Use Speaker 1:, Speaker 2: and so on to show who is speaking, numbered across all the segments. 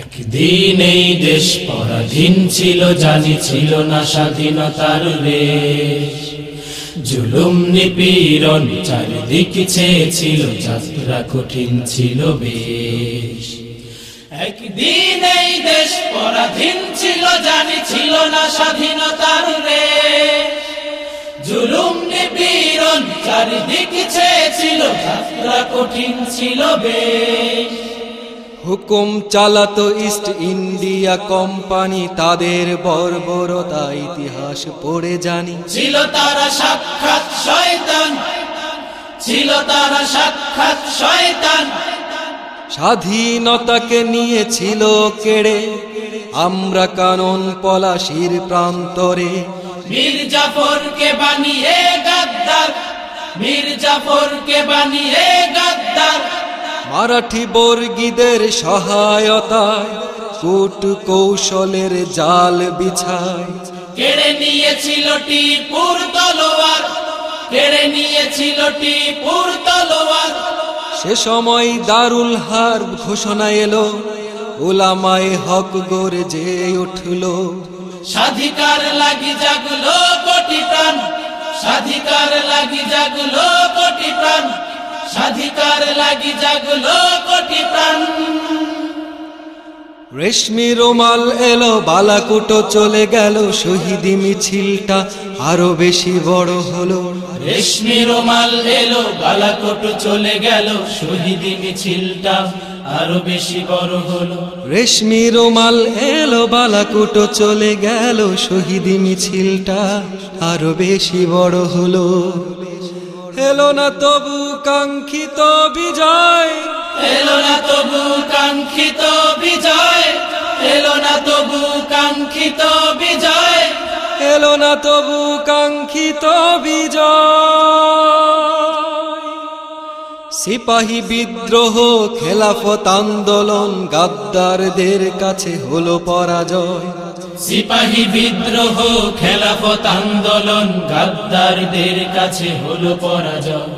Speaker 1: একদিন এই দেশ পরাধীন ছিল, জানি ছিল না স্বাধীনতার রেশ। জুলুম, নিপীড়ন চারিদিক ছিল যাত্রা কঠিন ছিল বেশ। একদিন এই দেশ পরাধীন ছিল, জানি ছিল না স্বাধীনতার রেশ। জুলুম, নিপীড়ন চারিদিক ছিল যাত্রা কঠিন ছিল বেশ।
Speaker 2: হুকুম চালাতো ইস্ট ইন্ডিয়া কোম্পানি তাদের বর্বরতা ইতিহাস পড়ে জানি।
Speaker 1: ছিল তারা সাক্ষাৎ শয়তান। ছিল তারা সাক্ষাৎ শয়তান।
Speaker 2: স্বাধীনতাকে নিয়েছিল কেড়ে আমরা কানন পলাশির প্রান্তরে।
Speaker 1: মীর জাফরকে বানিয়ে গাদ্দার। মীর জাফরকে বানিয়ে গাদ্দার।
Speaker 2: মারাঠি বর্গীদের সহায়তায় কূট কৌশলের জাল বিছায়।
Speaker 1: কেড়ে নিয়েছিল টিপুর তলোয়ার কেড়ে নিয়েছিল টিপুর তলোয়ার।
Speaker 2: সে সময় দারুল হার ঘোষণা এলো ওলামায় হক গড়ে যে উঠল।
Speaker 1: স্বাধিকার লাগি জাগলো কোটি প্রাণ স্বাধিকার লাগি জাগলো কোটি প্রাণ। স্বাধিকার লাগি জাগলো কোটি প্রাণ।
Speaker 2: রেশমি রোমাল এলো বালাকুটো চলে গেল শহীদি মিছিলটা আরও বেশি বড় হলো।
Speaker 1: রেশমি রোমাল এলো বালাকোট চলে গেল শহীদি মিছিলটা আরও বেশি বড় হলো।
Speaker 2: রেশমি রোমাল এলো বালাকুটো চলে গেল শহীদি মিছিলটা আরও বেশি বড় হলো। এলো না তবু কাঙ্ক্ষিত বিজয়।
Speaker 1: এলো না তবু কাঙ্ক্ষিত বিজয়। এলো না তবু কাঙ্ক্ষিত বিজয়।
Speaker 2: এলো না তবু কাঙ্ক্ষিত বিজয়। সিপাহী বিদ্রোহ খেলাফত আন্দোলন গাদ্দারদের কাছে হলো পরাজয়।
Speaker 1: সিপাহী বিদ্রোহ খেলাফত আন্দোলন গাদ্দারদের কাছে হলো পরাজয়।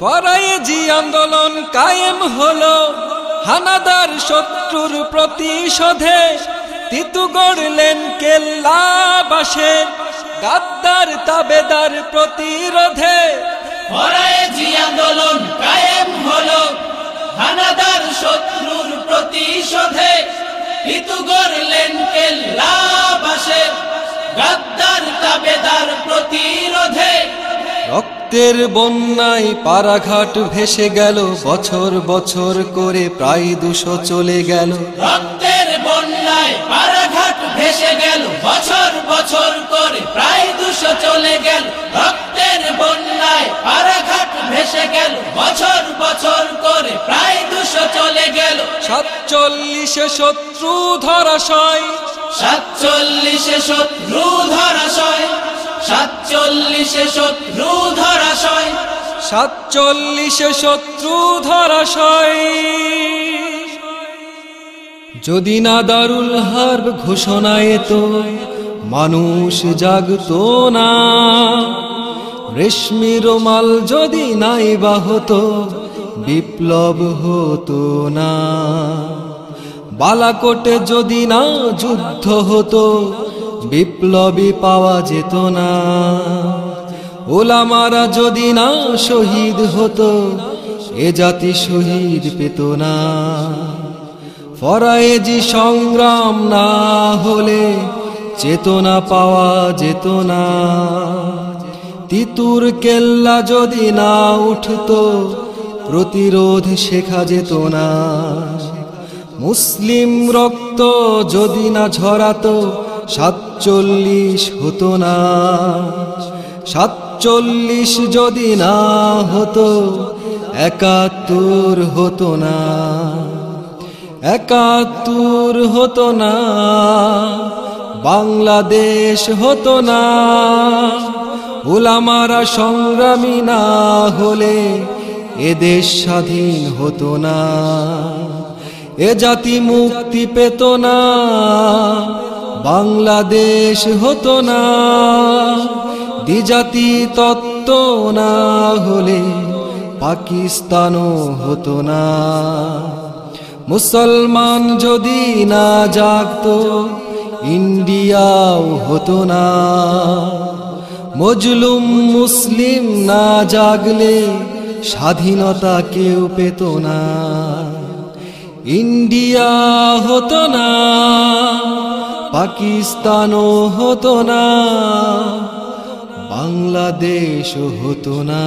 Speaker 2: ফরাইজি আন্দোলন কায়েম হলো হানাদার শত্রুর প্রতিশোধে। তিতু গড়লেন কেল্লা বাসে গাদ্দার তাবেদার প্রতিরোধে।
Speaker 1: ফরায়েজি আন্দোলন কায়েম হলো হানাদার শত্রুর প্রতিশোধে। ঋতু গড়লেন কেল্লা বাসে। গাদ্দার তাবেদার প্রতিরোধে।
Speaker 2: রক্তের বন্যায় পারাঘাট ভেসে গেল বছর বছর করে প্রায় দুশো চলে গেল।
Speaker 1: রক্তের বন্যায় পারাঘাট ভেসে গেল বছর বছর
Speaker 2: সাতচল্লিশে শত্রু ধরাশয়
Speaker 1: সাতচল্লিশে শত্রু ধরাশয় সাতচল্লিশে শত্রু ধরাশয়
Speaker 2: সাতচল্লিশে শত্রু ধরাশয় যদি না দারুল হার্ব ঘোষণায় তো মানুষ জাগতো না। রেশমি রোমাল যদি নাই বা হতো বিপ্লব হতো না। বালাকোটে যদি না যুদ্ধ হতো, বিপ্লবী পাওয়া যেত না। ওলামারা যদি না শহীদ হতো, এ জাতি শহীদ পেত না। ফরায়েজি সংগ্রাম না হলে চেতনা পাওয়া যেত না। তিতুর কেল্লা যদি না উঠতো প্রতিরোধ শেখা যেত না। মুসলিম রক্ত যদি না ঝরাতো, সাতচল্লিশ হতো না। সাতচল্লিশ যদি না হতো, একাত্তর হতো না। একাত্তর হতো না। বাংলাদেশ হতো না। ওলামারা সংগ্রামী না হলে এদেশ স্বাধীন হতো না, এ জাতি মুক্তি পেত না, বাংলাদেশ হতো না, দ্বিজাতি তত্ত্ব না হলে পাকিস্তানও হতো না। মুসলমান যদি না জাগত, ইন্ডিয়াও হতো না। মজলুম মুসলিম না জাগলে স্বাধীনতা কেউ পেত না। ইন্ডিয়া হতো না পাকিস্তানও হতো না বাংলাদেশ হতো না।